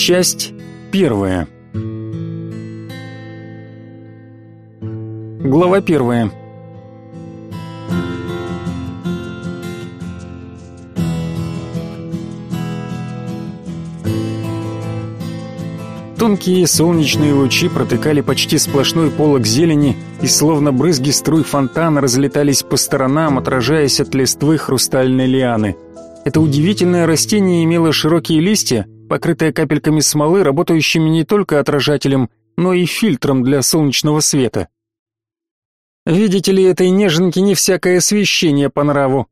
Часть первая. Глава первая. Тонкие солнечные лучи протыкали почти сплошной полог зелени, и словно брызги струй фонтана разлетались по сторонам, отражаясь от листвы хрустальной лианы. Это удивительное растение имело широкие листья, покрытые капельками смолы, работающими не только отражателем, но и фильтром для солнечного света. Видите ли, этой неженке не всякое освещение по нраву.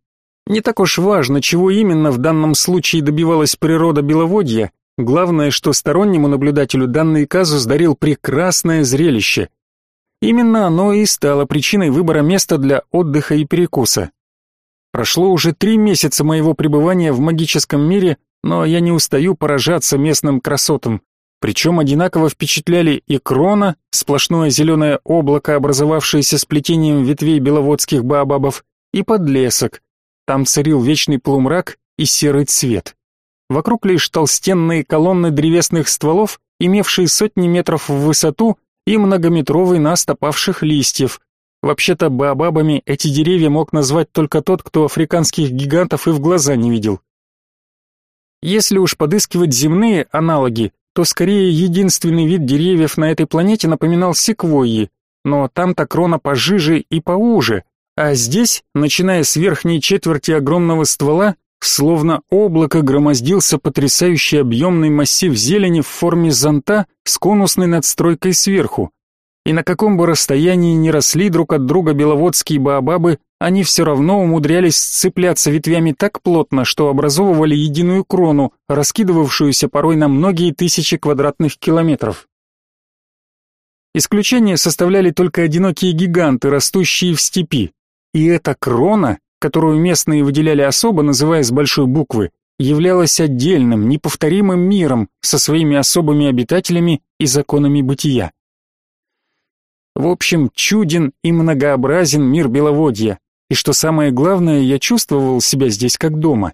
Не так уж важно, чего именно в данном случае добивалась природа беловодья, Главное, что стороннему наблюдателю данный казус дарил прекрасное зрелище. Именно оно и стало причиной выбора места для отдыха и перекуса. Прошло уже три месяца моего пребывания в магическом мире, но я не устаю поражаться местным красотам. Причем одинаково впечатляли и крона, сплошное зеленое облако, образовавшееся сплетением ветвей беловодских баобабов, и подлесок. Там царил вечный полумрак и серый цвет. Вокруг лишь толстенные колонны древесных стволов, имевшие сотни метров в высоту и многометровый наст опавших листьев. Вообще-то баобабами эти деревья мог назвать только тот, кто африканских гигантов и в глаза не видел. Если уж подыскивать земные аналоги, то скорее единственный вид деревьев на этой планете напоминал секвойи, но там-то крона пожиже и поуже, а здесь, начиная с верхней четверти огромного ствола, Словно облако громоздился потрясающий объемный массив зелени в форме зонта с конусной надстройкой сверху. И на каком бы расстоянии ни росли друг от друга беловодские баобабы, они все равно умудрялись сцепляться ветвями так плотно, что образовывали единую крону, раскидывавшуюся порой на многие тысячи квадратных километров. Исключение составляли только одинокие гиганты, растущие в степи. И эта крона которую местные выделяли особо, называя с большой буквы, являлась отдельным, неповторимым миром со своими особыми обитателями и законами бытия. В общем, чуден и многообразен мир Беловодья, и что самое главное, я чувствовал себя здесь как дома.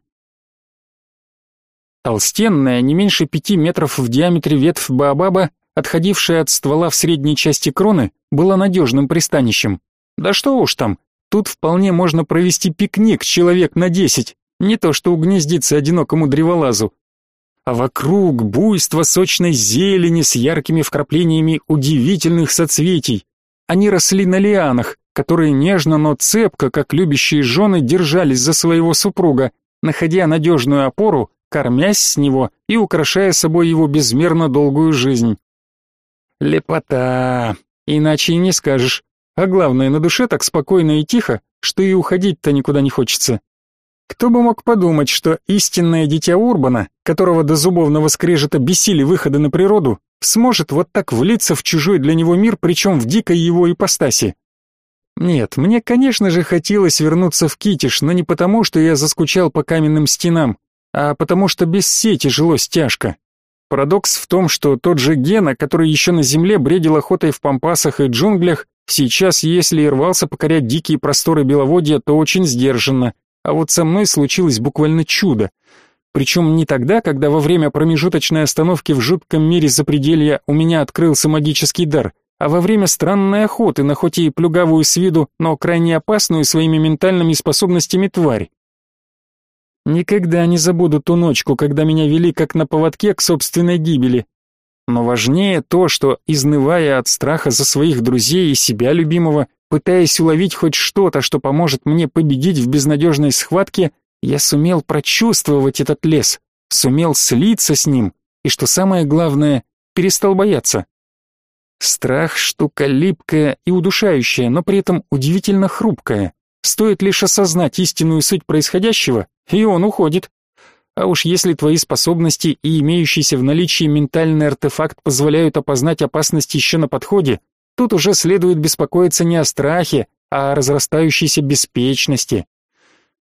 Толстенная, не меньше пяти метров в диаметре ветвь Баобаба, отходившая от ствола в средней части кроны, была надежным пристанищем. Да что уж там, Тут вполне можно провести пикник человек на десять, не то что угнездиться одинокому древолазу. А вокруг буйство сочной зелени с яркими вкраплениями удивительных соцветий. Они росли на лианах, которые нежно, но цепко, как любящие жены, держались за своего супруга, находя надежную опору, кормясь с него и украшая собой его безмерно долгую жизнь. Лепота, иначе и не скажешь. А главное, на душе так спокойно и тихо, что и уходить-то никуда не хочется. Кто бы мог подумать, что истинное дитя Урбана, которого до зубовного скрежета бесили выходы на природу, сможет вот так влиться в чужой для него мир, причем в дикой его ипостаси. Нет, мне, конечно же, хотелось вернуться в Китиш, но не потому, что я заскучал по каменным стенам, а потому что без сети жилось тяжко. Парадокс в том, что тот же Гена, который еще на земле бредил охотой в пампасах и джунглях, Сейчас, если и рвался покорять дикие просторы Беловодья, то очень сдержанно. А вот со мной случилось буквально чудо. Причем не тогда, когда во время промежуточной остановки в жутком мире запределья у меня открылся магический дар, а во время странной охоты на хоть и плюгавую с виду, но крайне опасную своими ментальными способностями тварь. Никогда не забуду ту ночку, когда меня вели как на поводке к собственной гибели. Но важнее то, что, изнывая от страха за своих друзей и себя любимого, пытаясь уловить хоть что-то, что поможет мне победить в безнадежной схватке, я сумел прочувствовать этот лес, сумел слиться с ним, и, что самое главное, перестал бояться. Страх — штука липкая и удушающая, но при этом удивительно хрупкая. Стоит лишь осознать истинную суть происходящего, и он уходит. А уж если твои способности и имеющийся в наличии ментальный артефакт позволяют опознать опасность еще на подходе, тут уже следует беспокоиться не о страхе, а о разрастающейся беспечности.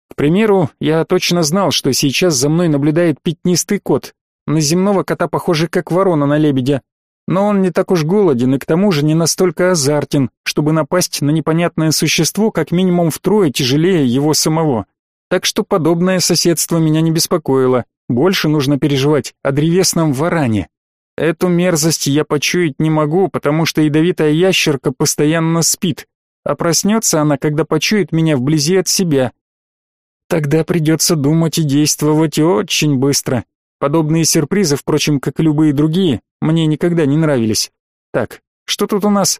К примеру, я точно знал, что сейчас за мной наблюдает пятнистый кот. На земного кота похожий как ворона на лебедя. Но он не так уж голоден и к тому же не настолько азартен, чтобы напасть на непонятное существо как минимум втрое тяжелее его самого так что подобное соседство меня не беспокоило, Больше нужно переживать о древесном варане. Эту мерзость я почуять не могу, потому что ядовитая ящерка постоянно спит, а проснется она, когда почует меня вблизи от себя. Тогда придется думать и действовать очень быстро. Подобные сюрпризы, впрочем, как и любые другие, мне никогда не нравились. Так, что тут у нас?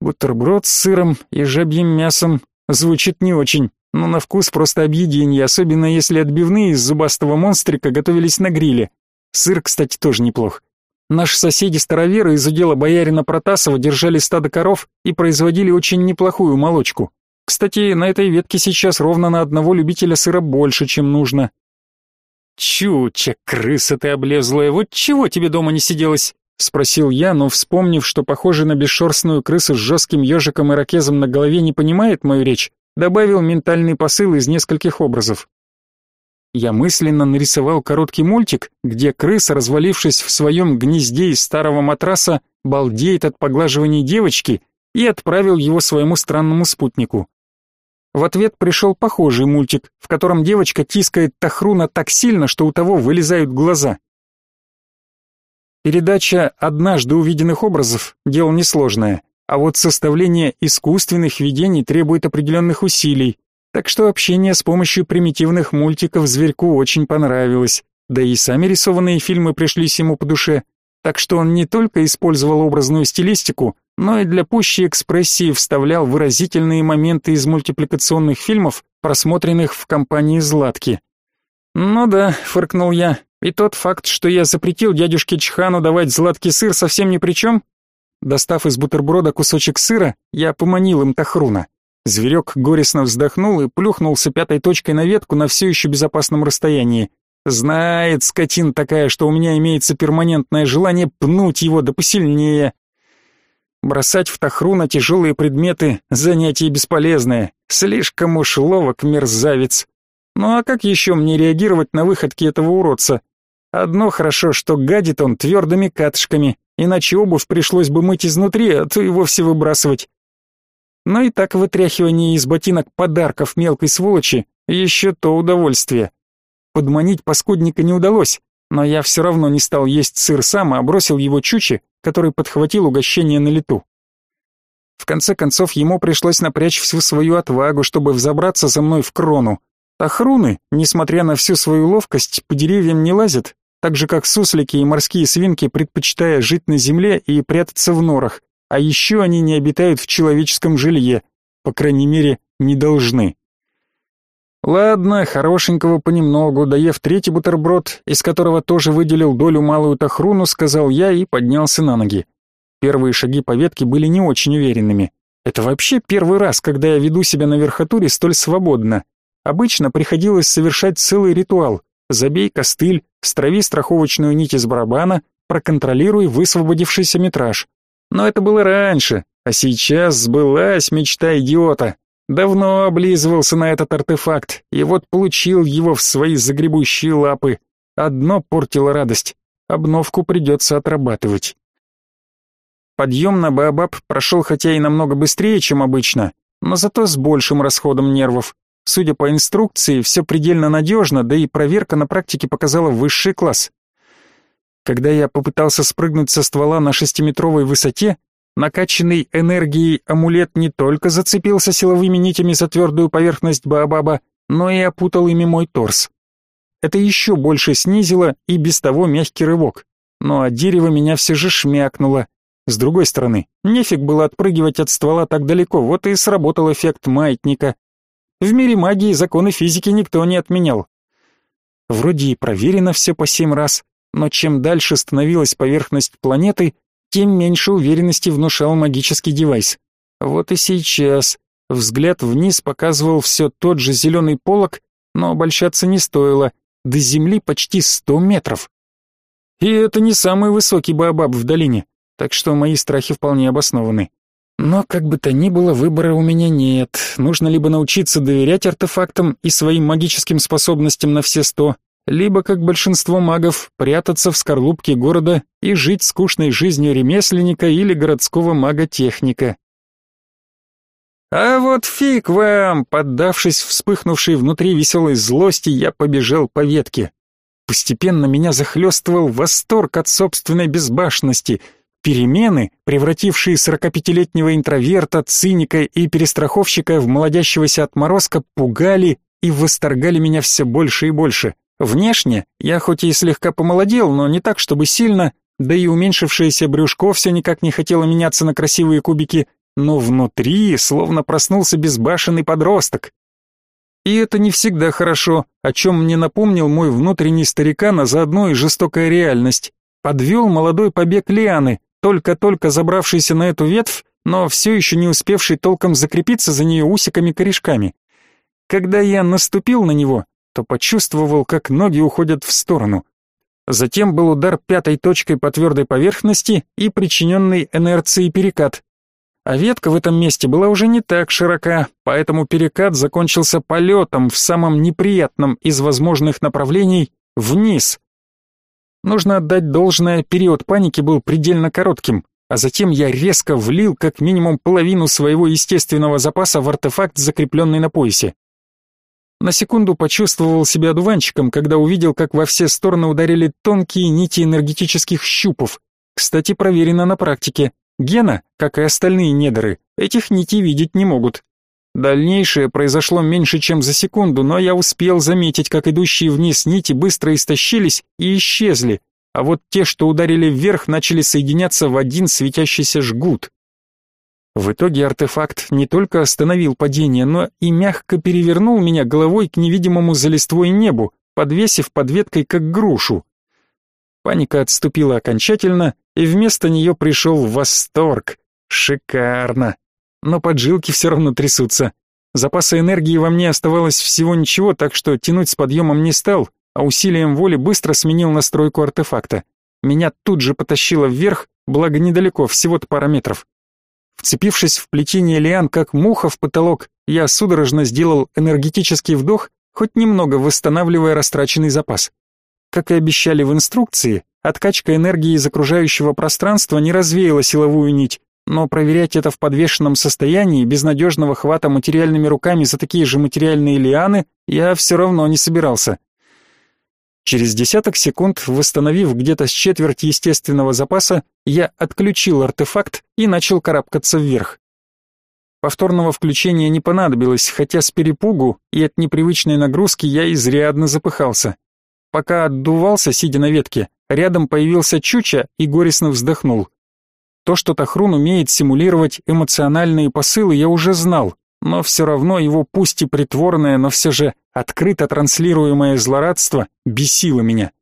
Бутерброд с сыром и жабьим мясом. Звучит не очень, но на вкус просто объедение, особенно если отбивные из зубастого монстрика готовились на гриле. Сыр, кстати, тоже неплох. Наши соседи-староверы из удела боярина Протасова держали стадо коров и производили очень неплохую молочку. Кстати, на этой ветке сейчас ровно на одного любителя сыра больше, чем нужно. «Чуча, крыса ты облезлая, вот чего тебе дома не сиделось?» — спросил я, но, вспомнив, что похоже на бесшерстную крысу с жестким ежиком и ракезом на голове не понимает мою речь, добавил ментальный посыл из нескольких образов. Я мысленно нарисовал короткий мультик, где крыса, развалившись в своем гнезде из старого матраса, балдеет от поглаживания девочки и отправил его своему странному спутнику. В ответ пришел похожий мультик, в котором девочка тискает Тахруна так сильно, что у того вылезают глаза. Передача однажды увиденных образов – дело несложное, а вот составление искусственных видений требует определенных усилий, так что общение с помощью примитивных мультиков зверьку очень понравилось, да и сами рисованные фильмы пришлись ему по душе, так что он не только использовал образную стилистику, но и для пущей экспрессии вставлял выразительные моменты из мультипликационных фильмов, просмотренных в компании Златки. «Ну да», — фыркнул я, — «и тот факт, что я запретил дядюшке Чхану давать Златки сыр, совсем ни при чем?» Достав из бутерброда кусочек сыра, я поманил им Тахруна. Зверек горестно вздохнул и плюхнулся пятой точкой на ветку на все еще безопасном расстоянии. Знает скотин такая, что у меня имеется перманентное желание пнуть его да посильнее. Бросать в Тахруна тяжелые предметы — занятие бесполезное. Слишком уж ловок мерзавец. Ну а как еще мне реагировать на выходки этого уродца? Одно хорошо, что гадит он твердыми катышками, иначе обувь пришлось бы мыть изнутри, а то и вовсе выбрасывать. Но и так вытряхивание из ботинок подарков мелкой сволочи — еще то удовольствие. Подманить паскудника не удалось, но я все равно не стал есть сыр сам, а бросил его чуче, который подхватил угощение на лету. В конце концов, ему пришлось напрячь всю свою отвагу, чтобы взобраться за мной в крону. А хруны, несмотря на всю свою ловкость, по деревьям не лазят, так же как суслики и морские свинки, предпочитая жить на земле и прятаться в норах, а еще они не обитают в человеческом жилье, по крайней мере, не должны. Ладно, хорошенького понемногу, доев третий бутерброд, из которого тоже выделил долю малую тахруну, сказал я и поднялся на ноги. Первые шаги по ветке были не очень уверенными. Это вообще первый раз, когда я веду себя на верхотуре столь свободно. Обычно приходилось совершать целый ритуал. Забей костыль, страви страховочную нить из барабана, проконтролируй высвободившийся метраж. Но это было раньше, а сейчас сбылась мечта идиота. Давно облизывался на этот артефакт, и вот получил его в свои загребущие лапы. Одно портило радость. Обновку придется отрабатывать. Подъем на Баобаб прошел хотя и намного быстрее, чем обычно, но зато с большим расходом нервов. Судя по инструкции, все предельно надежно, да и проверка на практике показала высший класс. Когда я попытался спрыгнуть со ствола на шестиметровой высоте, Накачанный энергией амулет не только зацепился силовыми нитями за твердую поверхность Баобаба, но и опутал ими мой торс. Это еще больше снизило и без того мягкий рывок. Но от дерева меня все же шмякнуло. С другой стороны, нефиг было отпрыгивать от ствола так далеко, вот и сработал эффект маятника. В мире магии законы физики никто не отменял. Вроде и проверено все по семь раз, но чем дальше становилась поверхность планеты, тем меньше уверенности внушал магический девайс. Вот и сейчас. Взгляд вниз показывал все тот же зеленый полог, но обольщаться не стоило. До земли почти сто метров. И это не самый высокий баобаб в долине, так что мои страхи вполне обоснованы. Но как бы то ни было, выбора у меня нет. Нужно либо научиться доверять артефактам и своим магическим способностям на все сто, либо, как большинство магов, прятаться в скорлупке города и жить скучной жизнью ремесленника или городского мага-техника. А вот фиг вам, поддавшись вспыхнувшей внутри веселой злости, я побежал по ветке. Постепенно меня захлестывал восторг от собственной безбашенности. Перемены, превратившие 45-летнего интроверта, циника и перестраховщика в молодящегося отморозка, пугали и восторгали меня все больше и больше. Внешне я хоть и слегка помолодел, но не так, чтобы сильно, да и уменьшившееся брюшко все никак не хотело меняться на красивые кубики, но внутри словно проснулся безбашенный подросток. И это не всегда хорошо, о чем мне напомнил мой внутренний старикан, а заодно и жестокая реальность. Подвел молодой побег лианы, только-только забравшийся на эту ветвь, но все еще не успевший толком закрепиться за нее усиками-корешками. Когда я наступил на него, то почувствовал, как ноги уходят в сторону. Затем был удар пятой точкой по твердой поверхности и причиненный инерцией перекат. А ветка в этом месте была уже не так широка, поэтому перекат закончился полетом в самом неприятном из возможных направлений вниз. Нужно отдать должное, период паники был предельно коротким, а затем я резко влил как минимум половину своего естественного запаса в артефакт, закрепленный на поясе. На секунду почувствовал себя одуванчиком, когда увидел, как во все стороны ударили тонкие нити энергетических щупов. Кстати, проверено на практике. Гена, как и остальные недоры, этих нитей видеть не могут. Дальнейшее произошло меньше, чем за секунду, но я успел заметить, как идущие вниз нити быстро истощились и исчезли, а вот те, что ударили вверх, начали соединяться в один светящийся жгут. В итоге артефакт не только остановил падение, но и мягко перевернул меня головой к невидимому за листвой небу, подвесив под веткой как грушу. Паника отступила окончательно, и вместо нее пришел восторг. Шикарно. Но поджилки все равно трясутся. Запаса энергии во мне оставалось всего ничего, так что тянуть с подъемом не стал, а усилием воли быстро сменил настройку артефакта. Меня тут же потащило вверх, благо недалеко, всего-то пара метров. Вцепившись в плетение лиан, как муха в потолок, я судорожно сделал энергетический вдох, хоть немного восстанавливая растраченный запас. Как и обещали в инструкции, откачка энергии из окружающего пространства не развеяла силовую нить, но проверять это в подвешенном состоянии, без надежного хвата материальными руками за такие же материальные лианы, я все равно не собирался. Через десяток секунд, восстановив где-то с четверть естественного запаса, я отключил артефакт и начал карабкаться вверх. Повторного включения не понадобилось, хотя с перепугу и от непривычной нагрузки я изрядно запыхался. Пока отдувался, сидя на ветке, рядом появился Чуча и горестно вздохнул. То, что Тахрун умеет симулировать эмоциональные посылы, я уже знал, но все равно его пусть и притворное, но все же открыто транслируемое злорадство бесило меня.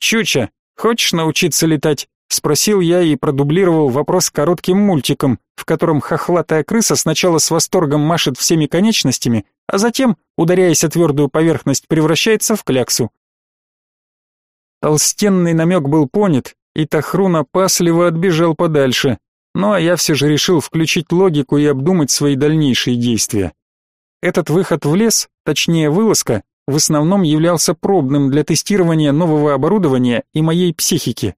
«Чуча, хочешь научиться летать?» — спросил я и продублировал вопрос коротким мультиком, в котором хохлатая крыса сначала с восторгом машет всеми конечностями, а затем, ударяясь о твердую поверхность, превращается в кляксу. Толстенный намек был понят, и Тахрун опасливо отбежал подальше. Ну а я все же решил включить логику и обдумать свои дальнейшие действия. Этот выход в лес, точнее вылазка, в основном являлся пробным для тестирования нового оборудования и моей психики.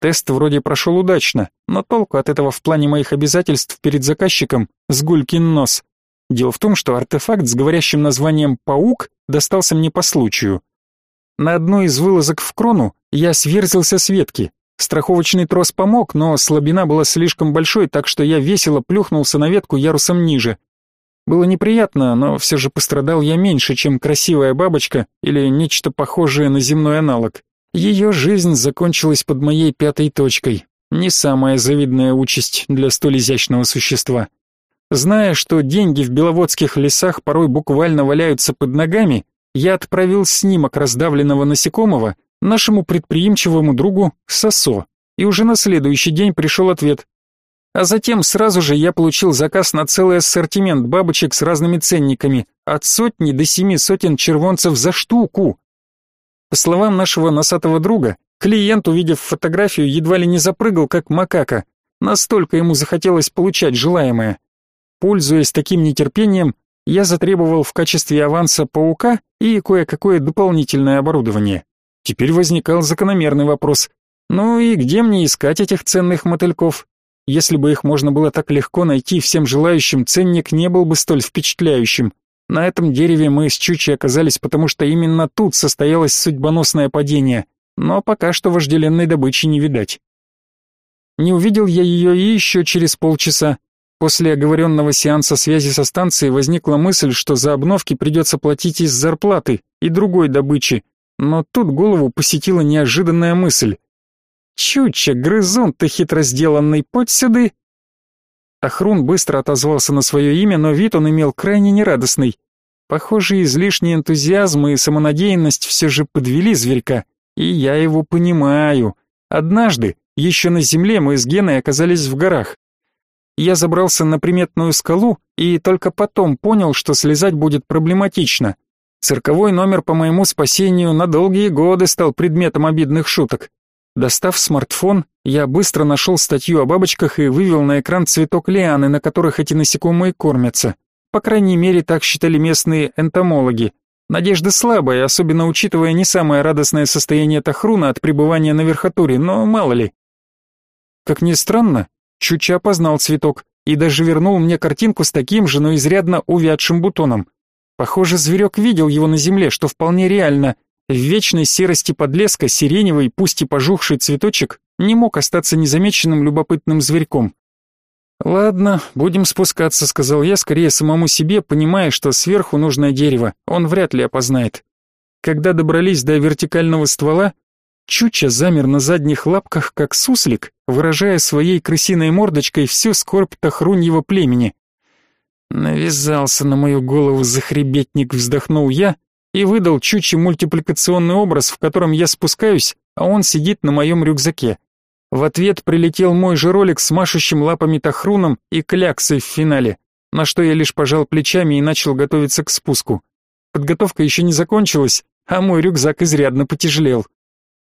Тест вроде прошел удачно, но толку от этого в плане моих обязательств перед заказчиком с гулькин нос. Дело в том, что артефакт с говорящим названием «Паук» достался мне по случаю. На одной из вылазок в крону я сверзился с ветки. Страховочный трос помог, но слабина была слишком большой, так что я весело плюхнулся на ветку ярусом ниже. Было неприятно, но все же пострадал я меньше, чем красивая бабочка или нечто похожее на земной аналог. Ее жизнь закончилась под моей пятой точкой. Не самая завидная участь для столь изящного существа. Зная, что деньги в беловодских лесах порой буквально валяются под ногами, я отправил снимок раздавленного насекомого нашему предприимчивому другу Сосо, и уже на следующий день пришел ответ. А затем сразу же я получил заказ на целый ассортимент бабочек с разными ценниками, от сотни до семи сотен червонцев за штуку. По словам нашего носатого друга, клиент, увидев фотографию, едва ли не запрыгал, как макака. Настолько ему захотелось получать желаемое. Пользуясь таким нетерпением, я затребовал в качестве аванса паука и кое-какое дополнительное оборудование. Теперь возникал закономерный вопрос. Ну и где мне искать этих ценных мотыльков? Если бы их можно было так легко найти всем желающим, ценник не был бы столь впечатляющим. На этом дереве мы с Чучи оказались, потому что именно тут состоялось судьбоносное падение, но пока что вожделенной добычи не видать. Не увидел я ее и еще через полчаса. После оговоренного сеанса связи со станцией возникла мысль, что за обновки придется платить из зарплаты и другой добычи, но тут голову посетила неожиданная мысль. «Чуча, грызун ты хитро сделанный, подь сюды!» Ахрун быстро отозвался на свое имя, но вид он имел крайне нерадостный. Похоже, излишний энтузиазм и самонадеянность все же подвели зверька, и я его понимаю. Однажды, еще на земле, мы с Геной оказались в горах. Я забрался на приметную скалу и только потом понял, что слезать будет проблематично. Цирковой номер по моему спасению на долгие годы стал предметом обидных шуток. Достав смартфон, я быстро нашел статью о бабочках и вывел на экран цветок лианы, на которых эти насекомые кормятся. По крайней мере, так считали местные энтомологи. Надежда слабая, особенно учитывая не самое радостное состояние Тахруна от пребывания на верхотуре, но мало ли. Как ни странно, Чуча познал цветок и даже вернул мне картинку с таким же, но изрядно увядшим бутоном. Похоже, зверек видел его на земле, что вполне реально, в вечной серости подлеска сиреневый, пусть и пожухший цветочек не мог остаться незамеченным любопытным зверьком. «Ладно, будем спускаться», — сказал я скорее самому себе, понимая, что сверху нужное дерево, он вряд ли опознает. Когда добрались до вертикального ствола, Чуча замер на задних лапках, как суслик, выражая своей крысиной мордочкой всю скорбь тахруньего племени. «Навязался на мою голову захребетник», — вздохнул я и выдал Чучи мультипликационный образ, в котором я спускаюсь, а он сидит на моем рюкзаке. В ответ прилетел мой же ролик с машущим лапами Тахруном и кляксой в финале, на что я лишь пожал плечами и начал готовиться к спуску. Подготовка еще не закончилась, а мой рюкзак изрядно потяжелел.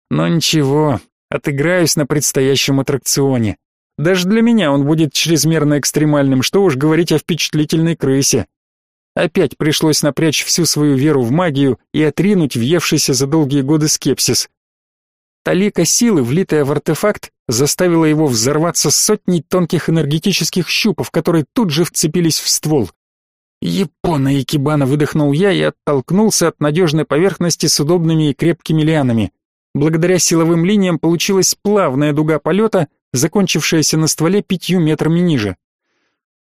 Но ничего, отыграюсь на предстоящем аттракционе. Даже для меня он будет чрезмерно экстремальным, что уж говорить о впечатлительной крысе. Опять пришлось напрячь всю свою веру в магию и отринуть въевшийся за долгие годы скепсис. Талика силы, влитая в артефакт, заставила его взорваться сотней тонких энергетических щупов, которые тут же вцепились в ствол. «Япона Икебана!» — выдохнул я и оттолкнулся от надежной поверхности с удобными и крепкими лианами. Благодаря силовым линиям получилась плавная дуга полета, закончившаяся на стволе пятью метрами ниже.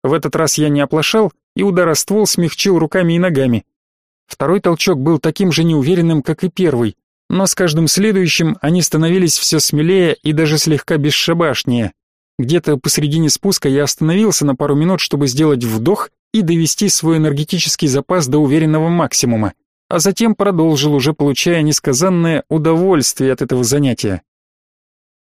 В этот раз я не оплошал и удароствол смягчил руками и ногами. Второй толчок был таким же неуверенным, как и первый, но с каждым следующим они становились все смелее и даже слегка бесшабашнее. Где-то посредине спуска я остановился на пару минут, чтобы сделать вдох и довести свой энергетический запас до уверенного максимума, а затем продолжил, уже получая несказанное удовольствие от этого занятия.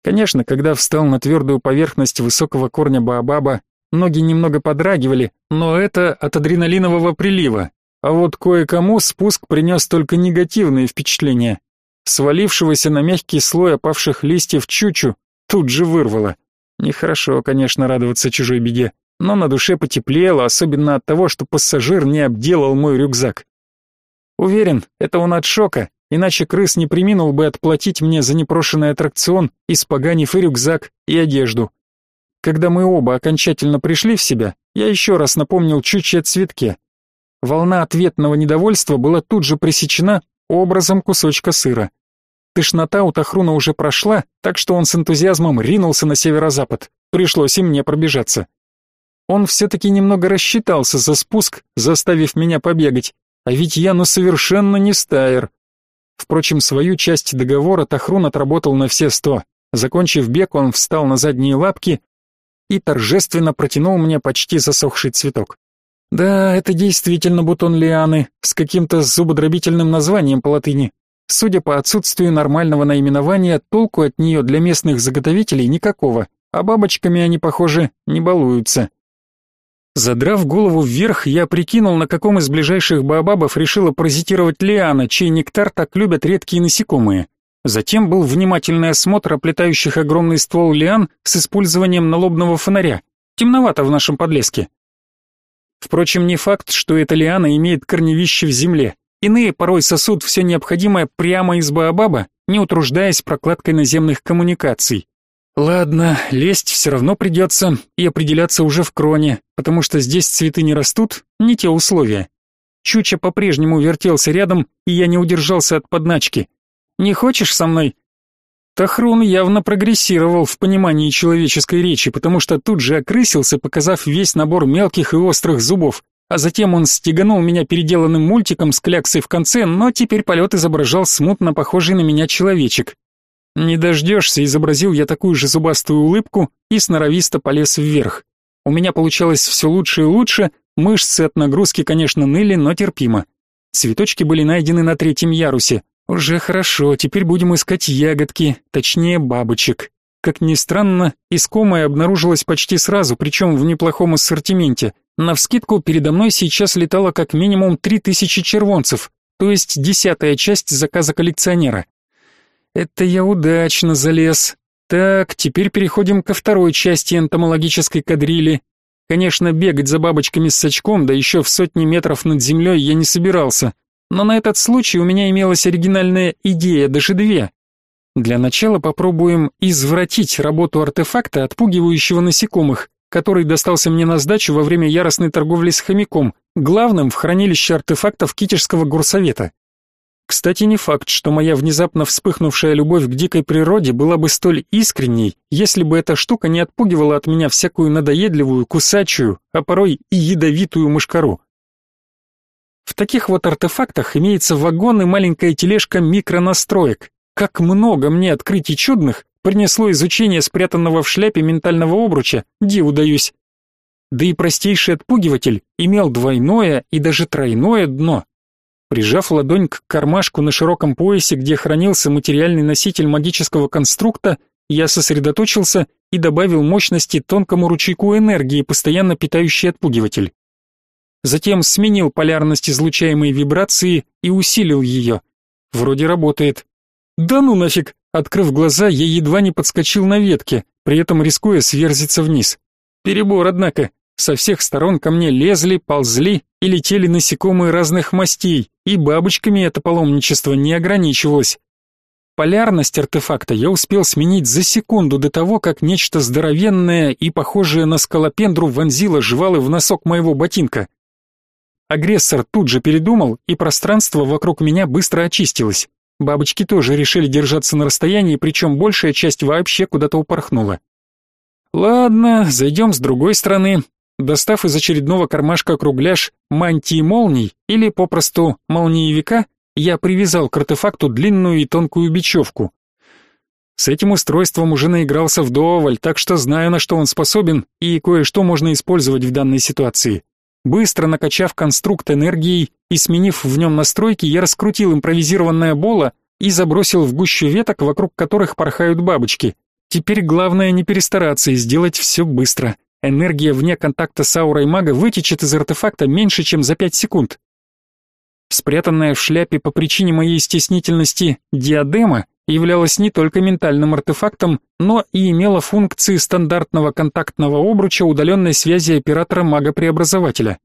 Конечно, когда встал на твердую поверхность высокого корня баобаба, Ноги немного подрагивали, но это от адреналинового прилива. А вот кое-кому спуск принес только негативные впечатления. Свалившегося на мягкий слой опавших листьев чучу тут же вырвало. Нехорошо, конечно, радоваться чужой беде, но на душе потеплело, особенно от того, что пассажир не обделал мой рюкзак. Уверен, это он от шока, иначе крыс не приминул бы отплатить мне за непрошенный аттракцион, испоганив и рюкзак, и одежду. Когда мы оба окончательно пришли в себя, я еще раз напомнил Чуче о цветке. Волна ответного недовольства была тут же пресечена образом кусочка сыра. Тошнота у Тахруна уже прошла, так что он с энтузиазмом ринулся на северо-запад. Пришлось и мне пробежаться. Он все-таки немного рассчитался за спуск, заставив меня побегать, а ведь я ну совершенно не стайер. Впрочем, свою часть договора Тахрун отработал на все сто. Закончив бег, он встал на задние лапки и торжественно протянул мне почти засохший цветок. Да, это действительно бутон лианы с каким-то зубодробительным названием по латыни. Судя по отсутствию нормального наименования, толку от нее для местных заготовителей никакого, а бабочками они, похоже, не балуются. Задрав голову вверх, я прикинул, на каком из ближайших баобабов решила паразитировать лиана, чей нектар так любят редкие насекомые. Затем был внимательный осмотр оплетающих огромный ствол лиан с использованием налобного фонаря. Темновато в нашем подлеске. Впрочем, не факт, что эта лиана имеет корневище в земле. Иные порой сосут все необходимое прямо из баобаба, не утруждаясь прокладкой наземных коммуникаций. Ладно, лезть все равно придется и определяться уже в кроне, потому что здесь цветы не растут, не те условия. Чуча по-прежнему вертелся рядом, и я не удержался от подначки. «Не хочешь со мной?» Тахрун явно прогрессировал в понимании человеческой речи, потому что тут же окрысился, показав весь набор мелких и острых зубов. А затем он стеганул меня переделанным мультиком с кляксой в конце, но теперь полет изображал смутно похожий на меня человечек. «Не дождешься», — изобразил я такую же зубастую улыбку и сноровисто полез вверх. У меня получалось все лучше и лучше, мышцы от нагрузки, конечно, ныли, но терпимо. Цветочки были найдены на третьем ярусе. Уже хорошо, теперь будем искать ягодки, точнее бабочек. Как ни странно, искомое обнаружилось почти сразу, причем в неплохом ассортименте. Навскидку передо мной сейчас летало как минимум три тысячи червонцев, то есть десятая часть заказа коллекционера. Это я удачно залез. Так, теперь переходим ко второй части энтомологической кадрили. Конечно, бегать за бабочками с сачком, да еще в сотни метров над землей я не собирался. Но на этот случай у меня имелась оригинальная идея, даже две. Для начала попробуем извратить работу артефакта, отпугивающего насекомых, который достался мне на сдачу во время яростной торговли с хомяком, главным в хранилище артефактов Китежского горсовета. Кстати, не факт, что моя внезапно вспыхнувшая любовь к дикой природе была бы столь искренней, если бы эта штука не отпугивала от меня всякую надоедливую, кусачую, а порой и ядовитую мышкару. В таких вот артефактах имеется вагон и маленькая тележка микронастроек. Как много мне открытий чудных принесло изучение спрятанного в шляпе ментального обруча, диву даюсь. Да и простейший отпугиватель имел двойное и даже тройное дно. Прижав ладонь к кармашку на широком поясе, где хранился материальный носитель магического конструкта, я сосредоточился и добавил мощности тонкому ручейку энергии, постоянно питающий отпугиватель. Затем сменил полярность излучаемой вибрации и усилил ее. Вроде работает. Да ну нафиг! Открыв глаза, я едва не подскочил на ветке, при этом рискуя сверзиться вниз. Перебор, однако. Со всех сторон ко мне лезли, ползли и летели насекомые разных мастей, и бабочками это паломничество не ограничивалось. Полярность артефакта я успел сменить за секунду до того, как нечто здоровенное и похожее на скалопендру вонзило жвалы в носок моего ботинка. Агрессор тут же передумал, и пространство вокруг меня быстро очистилось. Бабочки тоже решили держаться на расстоянии, причем большая часть вообще куда-то упорхнула. Ладно, зайдем с другой стороны. Достав из очередного кармашка кругляш мантии молний или попросту молниевика, я привязал к артефакту длинную и тонкую бечевку. С этим устройством уже наигрался вдоволь, так что знаю, на что он способен, и кое-что можно использовать в данной ситуации. Быстро накачав конструкт энергией и сменив в нем настройки, я раскрутил импровизированное боло и забросил в гущу веток, вокруг которых порхают бабочки. Теперь главное не перестараться и сделать все быстро. Энергия вне контакта с аурой мага вытечет из артефакта меньше, чем за 5 секунд. Спрятанная в шляпе по причине моей стеснительности диадема являлась не только ментальным артефактом, но и имела функции стандартного контактного обруча удаленной связи оператора мага-преобразователя.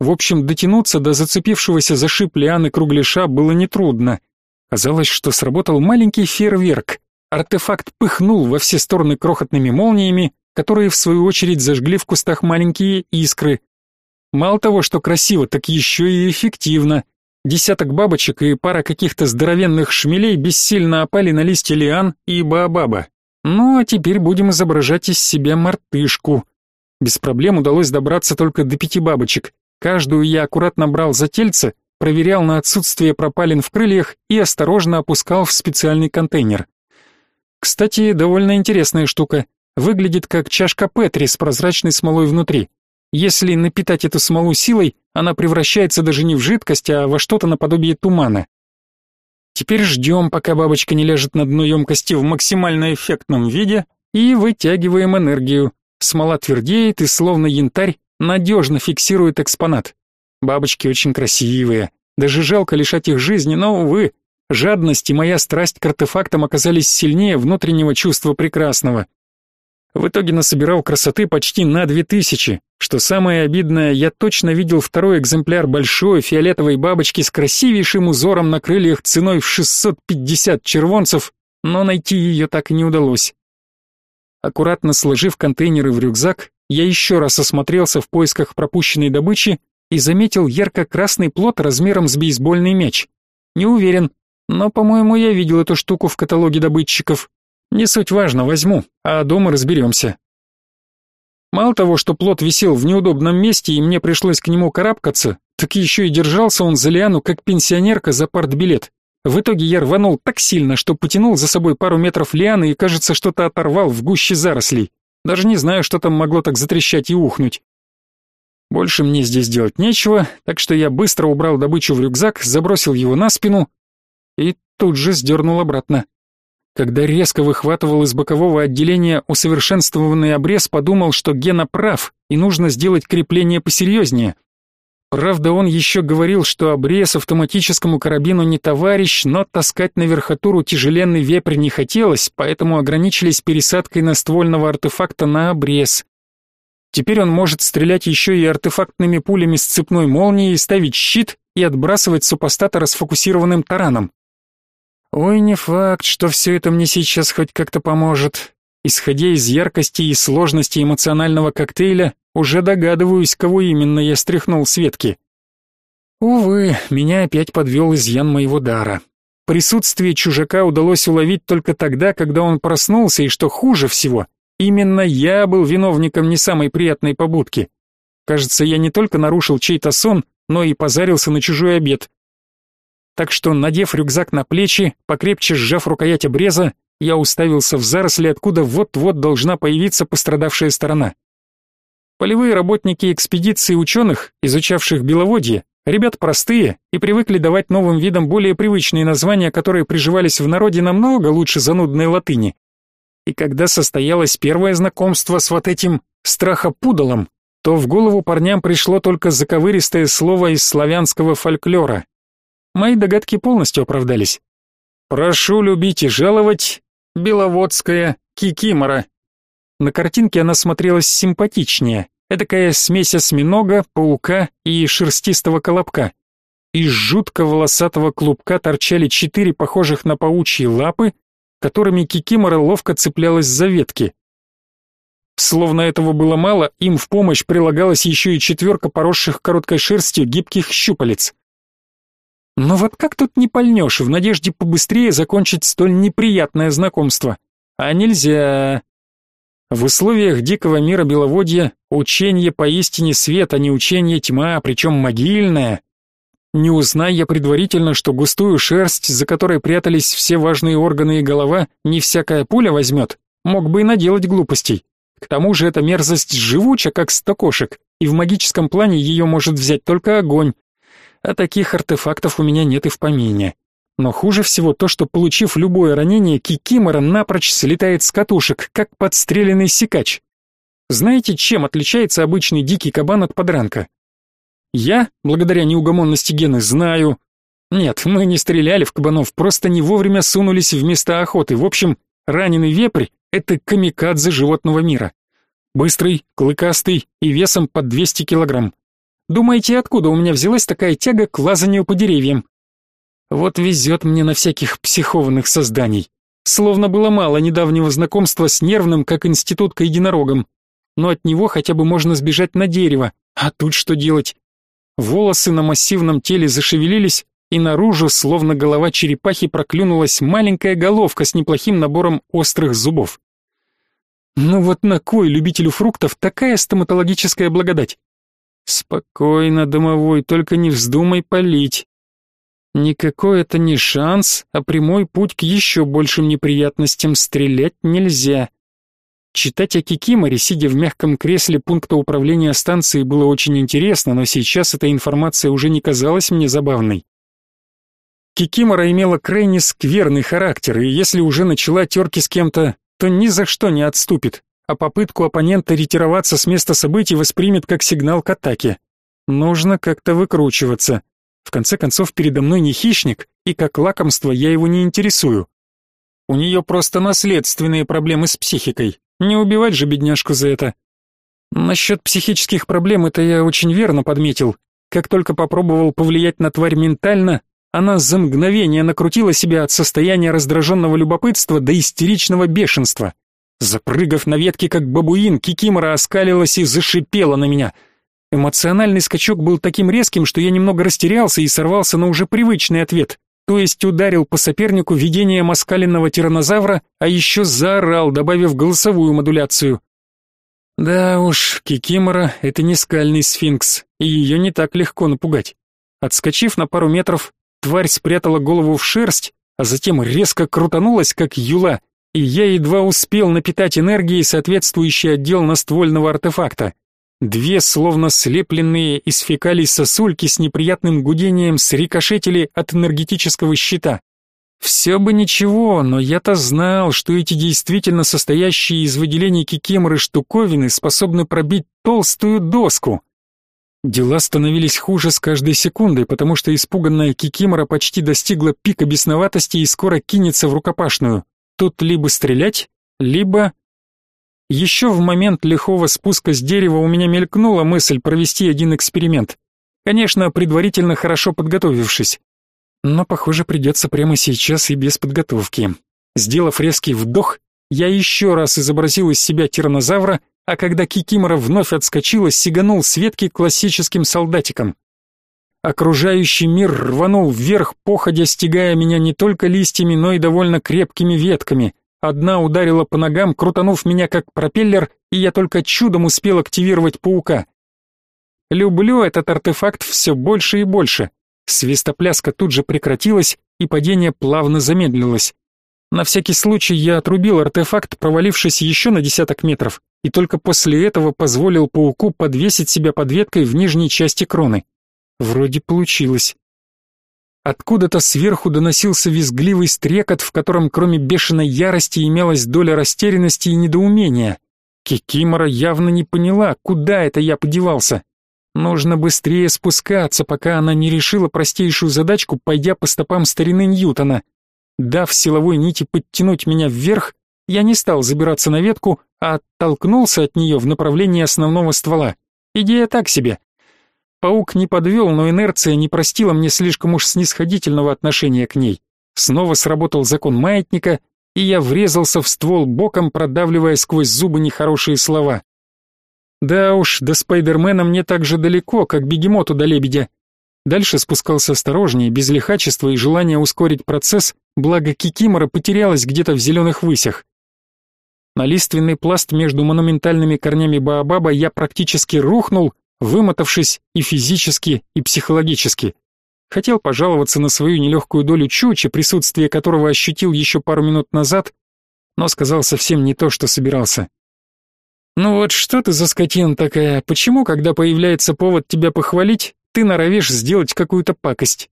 В общем, дотянуться до зацепившегося за шип лианы кругляша было нетрудно. Казалось, что сработал маленький фейерверк. Артефакт пыхнул во все стороны крохотными молниями, которые в свою очередь зажгли в кустах маленькие искры. Мало того, что красиво, так еще и эффективно. Десяток бабочек и пара каких-то здоровенных шмелей бессильно опали на листья лиан и баобаба. Ну а теперь будем изображать из себя мартышку. Без проблем удалось добраться только до пяти бабочек. Каждую я аккуратно брал за тельце, проверял на отсутствие пропалин в крыльях и осторожно опускал в специальный контейнер. Кстати, довольно интересная штука. Выглядит как чашка Петри с прозрачной смолой внутри. Если напитать эту смолу силой, она превращается даже не в жидкость, а во что-то наподобие тумана. Теперь ждем, пока бабочка не ляжет на дно емкости в максимально эффектном виде, и вытягиваем энергию. Смола твердеет и, словно янтарь, надежно фиксирует экспонат. Бабочки очень красивые. Даже жалко лишать их жизни, но, увы, жадность и моя страсть к артефактам оказались сильнее внутреннего чувства прекрасного. В итоге насобирал красоты почти на две тысячи. Что самое обидное, я точно видел второй экземпляр большой фиолетовой бабочки с красивейшим узором на крыльях ценой в 650 червонцев, но найти ее так и не удалось. Аккуратно сложив контейнеры в рюкзак, я еще раз осмотрелся в поисках пропущенной добычи и заметил ярко-красный плод размером с бейсбольный мяч. Не уверен, но, по-моему, я видел эту штуку в каталоге добытчиков. Не суть важно, возьму, а дома разберемся. Мало того, что плод висел в неудобном месте и мне пришлось к нему карабкаться, так еще и держался он за лиану, как пенсионерка за партбилет. В итоге я рванул так сильно, что потянул за собой пару метров лианы и, кажется, что-то оторвал в гуще зарослей. Даже не знаю, что там могло так затрещать и ухнуть. Больше мне здесь делать нечего, так что я быстро убрал добычу в рюкзак, забросил его на спину и тут же сдернул обратно. Когда резко выхватывал из бокового отделения усовершенствованный обрез, подумал, что Гена прав, и нужно сделать крепление посерьезнее. Правда, он еще говорил, что обрез автоматическому карабину не товарищ, но таскать на верхотуру тяжеленный вепрь не хотелось, поэтому ограничились пересадкой наствольного артефакта на обрез. Теперь он может стрелять еще и артефактными пулями с цепной молнией, ставить щит и отбрасывать супостата расфокусированным тараном. Ой, не факт, что все это мне сейчас хоть как-то поможет. Исходя из яркости и сложности эмоционального коктейля, уже догадываюсь, кого именно я стряхнул с ветки. Увы, меня опять подвел изъян моего дара. Присутствие чужака удалось уловить только тогда, когда он проснулся, и что хуже всего, именно я был виновником не самой приятной побудки. Кажется, я не только нарушил чей-то сон, но и позарился на чужой обед. Так что, надев рюкзак на плечи, покрепче сжав рукоять обреза, я уставился в заросли, откуда вот-вот должна появиться пострадавшая сторона. Полевые работники экспедиции ученых, изучавших беловодье, ребят простые и привыкли давать новым видам более привычные названия, которые приживались в народе намного лучше занудной латыни. И когда состоялось первое знакомство с вот этим страхопудалом, то в голову парням пришло только заковыристое слово из славянского фольклора. Мои догадки полностью оправдались. «Прошу любить и жаловать, Беловодская кикимора», на картинке она смотрелась симпатичнее, эдакая смесь осьминога, паука и шерстистого колобка. Из жутко волосатого клубка торчали четыре похожих на паучьи лапы, которыми кикимора ловко цеплялась за ветки. Словно этого было мало, им в помощь прилагалась еще и четверка поросших короткой шерстью гибких щупалец. Но вот как тут не пальнешь в надежде побыстрее закончить столь неприятное знакомство? А нельзя. В условиях дикого мира беловодья учение поистине свет, а не учение тьма, причем могильное. Не узнай я предварительно, что густую шерсть, за которой прятались все важные органы и голова, не всякая пуля возьмет, мог бы и наделать глупостей. К тому же эта мерзость живуча, как сто кошек, и в магическом плане ее может взять только огонь. А таких артефактов у меня нет и в помине. Но хуже всего то, что, получив любое ранение, Кикимора напрочь слетает с катушек, как подстреленный сикач. Знаете, чем отличается обычный дикий кабан от подранка? Я, благодаря неугомонности Гены, знаю. Нет, мы не стреляли в кабанов, просто не вовремя сунулись в места охоты. В общем, раненый вепрь — это камикадзе животного мира. Быстрый, клыкастый и весом под 200 килограмм. Думаете, откуда у меня взялась такая тяга к лазанию по деревьям? Вот везет мне на всяких психованных созданий. Словно было мало недавнего знакомства с нервным, как институтка единорогом. Но от него хотя бы можно сбежать на дерево. А тут что делать? Волосы на массивном теле зашевелились, и наружу, словно голова черепахи, проклюнулась маленькая головка с неплохим набором острых зубов. Ну вот на кой любителю фруктов такая стоматологическая благодать? Спокойно, домовой, только не вздумай палить. Никакой это не шанс, а прямой путь к еще большим неприятностям стрелять нельзя. Читать о Кикиморе, сидя в мягком кресле пункта управления станцией, было очень интересно, но сейчас эта информация уже не казалась мне забавной. Кикимора имела крайне скверный характер, и если уже начала терки с кем-то, то ни за что не отступит, а попытку оппонента ретироваться с места событий воспримет как сигнал к атаке. Нужно как-то выкручиваться. В конце концов, передо мной не хищник, и как лакомство я его не интересую. У нее просто наследственные проблемы с психикой. Не убивать же бедняжку за это. Насчет психических проблем это я очень верно подметил. Как только попробовал повлиять на тварь ментально, она за мгновение накрутила себя от состояния раздраженного любопытства до истеричного бешенства. Запрыгав на ветке как бабуин, Кикимора оскалилась и зашипела на меня — Эмоциональный скачок был таким резким, что я немного растерялся и сорвался на уже привычный ответ, то есть ударил по сопернику видением оскаленного тираннозавра, а еще заорал, добавив голосовую модуляцию. Да уж, Кикимора — это не скальный сфинкс, и ее не так легко напугать. Отскочив на пару метров, тварь спрятала голову в шерсть, а затем резко крутанулась, как юла, и я едва успел напитать энергией соответствующий отдел наствольного артефакта. Две, словно слепленные из фекалий сосульки с неприятным гудением срикошетили от энергетического щита. Все бы ничего, но я-то знал, что эти действительно состоящие из выделений кикиморы штуковины способны пробить толстую доску. Дела становились хуже с каждой секундой, потому что испуганная кикимора почти достигла пика бесноватости и скоро кинется в рукопашную. Тут либо стрелять, либо еще в момент лихого спуска с дерева у меня мелькнула мысль провести один эксперимент. Конечно, предварительно хорошо подготовившись. Но, похоже, придется прямо сейчас и без подготовки. Сделав резкий вдох, я еще раз изобразил из себя тираннозавра, а когда Кикимора вновь отскочила, сиганул с ветки классическим солдатиком. Окружающий мир рванул вверх, походя стягая меня не только листьями, но и довольно крепкими ветками. Одна ударила по ногам, крутанув меня как пропеллер, и я только чудом успел активировать паука. Люблю этот артефакт все больше и больше. Свистопляска тут же прекратилась, и падение плавно замедлилось. На всякий случай я отрубил артефакт, провалившись еще на десяток метров, и только после этого позволил пауку подвесить себя под веткой в нижней части кроны. Вроде получилось. Откуда-то сверху доносился визгливый стрекот, в котором кроме бешеной ярости имелась доля растерянности и недоумения. Кикимора явно не поняла, куда это я подевался. Нужно быстрее спускаться, пока она не решила простейшую задачку, пойдя по стопам старины Ньютона. Дав силовой нити подтянуть меня вверх, я не стал забираться на ветку, а оттолкнулся от нее в направлении основного ствола. Идея так себе, Паук не подвел, но инерция не простила мне слишком уж снисходительного отношения к ней. Снова сработал закон маятника, и я врезался в ствол боком, продавливая сквозь зубы нехорошие слова. Да уж, до Спайдермена мне так же далеко, как бегемоту до лебедя. Дальше спускался осторожнее, без лихачества и желания ускорить процесс, благо Кикимора потерялась где-то в зеленых высях. На лиственный пласт между монументальными корнями Баобаба я практически рухнул, вымотавшись и физически, и психологически. Хотел пожаловаться на свою нелегкую долю чуча, присутствие которого ощутил еще пару минут назад, но сказал совсем не то, что собирался. «Ну вот что ты за скотина такая? Почему, когда появляется повод тебя похвалить, ты норовишь сделать какую-то пакость?»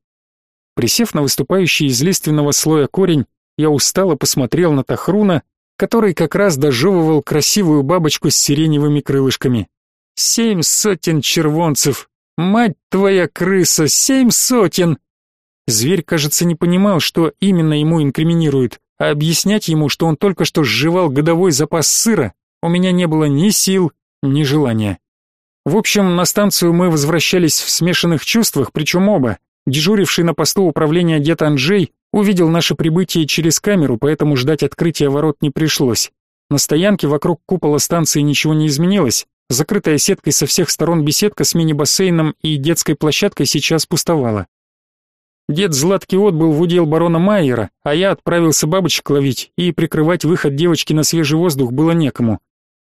Присев на выступающий из лиственного слоя корень, я устало посмотрел на Тахруна, который как раз дожевывал красивую бабочку с сиреневыми крылышками. Семь сотен червонцев! Мать твоя крыса, семь сотен! Зверь, кажется, не понимал, что именно ему инкриминируют, а объяснять ему, что он только что сживал годовой запас сыра, у меня не было ни сил, ни желания. В общем, на станцию мы возвращались в смешанных чувствах, причем оба. Дежуривший на посту управления дед Анджей увидел наше прибытие через камеру, поэтому ждать открытия ворот не пришлось. На стоянке вокруг купола станции ничего не изменилось, Закрытая сеткой со всех сторон беседка с мини-бассейном и детской площадкой сейчас пустовала. Дед Златкий отбыл в удел барона Майера, а я отправился бабочек ловить, и прикрывать выход девочки на свежий воздух было некому.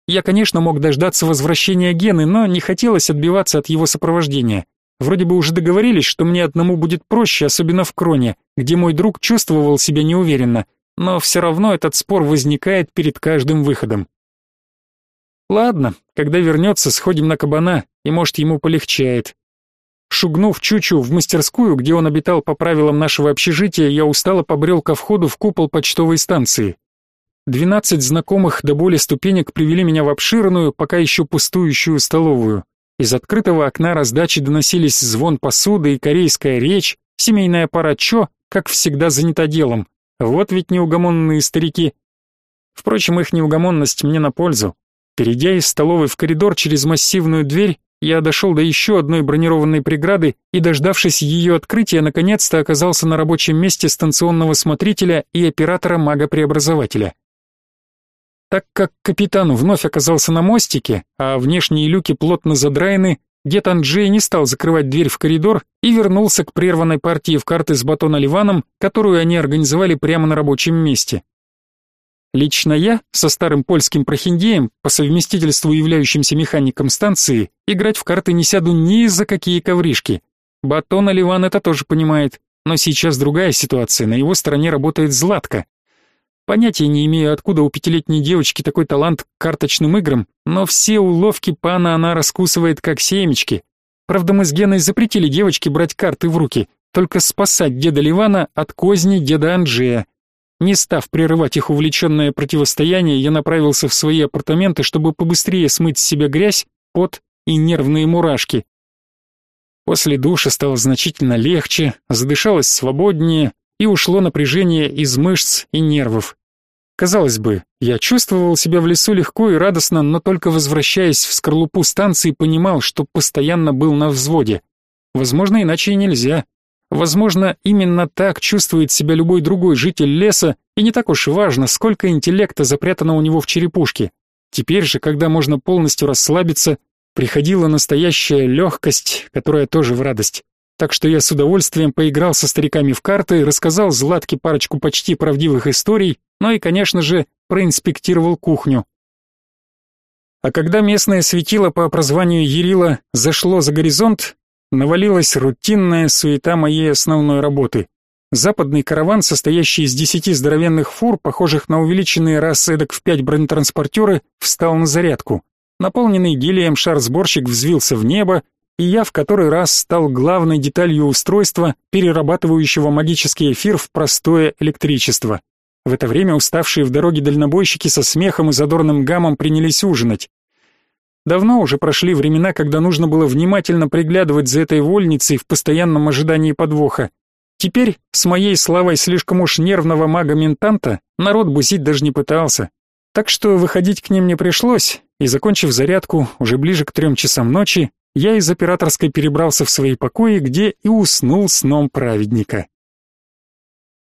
Я, конечно, мог дождаться возвращения Гены, но не хотелось отбиваться от его сопровождения. Вроде бы уже договорились, что мне одному будет проще, особенно в Кроне, где мой друг чувствовал себя неуверенно, но все равно этот спор возникает перед каждым выходом. Ладно, когда вернется, сходим на кабана, и может ему полегчает. Шугнув Чучу в мастерскую, где он обитал по правилам нашего общежития, я устало побрел ко входу в купол почтовой станции. Двенадцать знакомых до боли ступенек привели меня в обширную, пока еще пустующую столовую. Из открытого окна раздачи доносились звон посуды и корейская речь, семейная пара Чо, как всегда, занята делом. Вот ведь неугомонные старики. Впрочем, их неугомонность мне на пользу. Перейдя из столовой в коридор через массивную дверь, я дошел до еще одной бронированной преграды и, дождавшись ее открытия, наконец-то оказался на рабочем месте станционного смотрителя и оператора мага-преобразователя. Так как капитан вновь оказался на мостике, а внешние люки плотно задраены, дед Анджей не стал закрывать дверь в коридор и вернулся к прерванной партии в карты с батона Ливаном, которую они организовали прямо на рабочем месте. Лично я, со старым польским прохиндеем, по совместительству являющимся механиком станции, играть в карты не сяду ни за какие ковришки. Батон Ливан это тоже понимает, но сейчас другая ситуация, на его стороне работает Златка. Понятия не имею, откуда у пятилетней девочки такой талант к карточным играм, но все уловки пана она раскусывает как семечки. Правда, мы с Геной запретили девочке брать карты в руки, только спасать деда Ливана от козни деда Анджея. Не став прерывать их увлеченное противостояние, я направился в свои апартаменты, чтобы побыстрее смыть с себя грязь, пот и нервные мурашки. После душа стало значительно легче, задышалось свободнее, и ушло напряжение из мышц и нервов. Казалось бы, я чувствовал себя в лесу легко и радостно, но только возвращаясь в скорлупу станции, понимал, что постоянно был на взводе. Возможно, иначе и нельзя. Возможно, именно так чувствует себя любой другой житель леса, и не так уж важно, сколько интеллекта запрятано у него в черепушке. Теперь же, когда можно полностью расслабиться, приходила настоящая легкость, которая тоже в радость. Так что я с удовольствием поиграл со стариками в карты, рассказал Златке парочку почти правдивых историй, ну и, конечно же, проинспектировал кухню. А когда местное светило по прозванию Ерила зашло за горизонт, навалилась рутинная суета моей основной работы. Западный караван, состоящий из десяти здоровенных фур, похожих на увеличенные раз в пять бронетранспортеры, встал на зарядку. Наполненный гелием шар-сборщик взвился в небо, и я в который раз стал главной деталью устройства, перерабатывающего магический эфир в простое электричество. В это время уставшие в дороге дальнобойщики со смехом и задорным гамом принялись ужинать. Давно уже прошли времена, когда нужно было внимательно приглядывать за этой вольницей в постоянном ожидании подвоха. Теперь, с моей славой слишком уж нервного мага-ментанта, народ бузить даже не пытался. Так что выходить к ним не пришлось, и, закончив зарядку, уже ближе к трем часам ночи, я из операторской перебрался в свои покои, где и уснул сном праведника.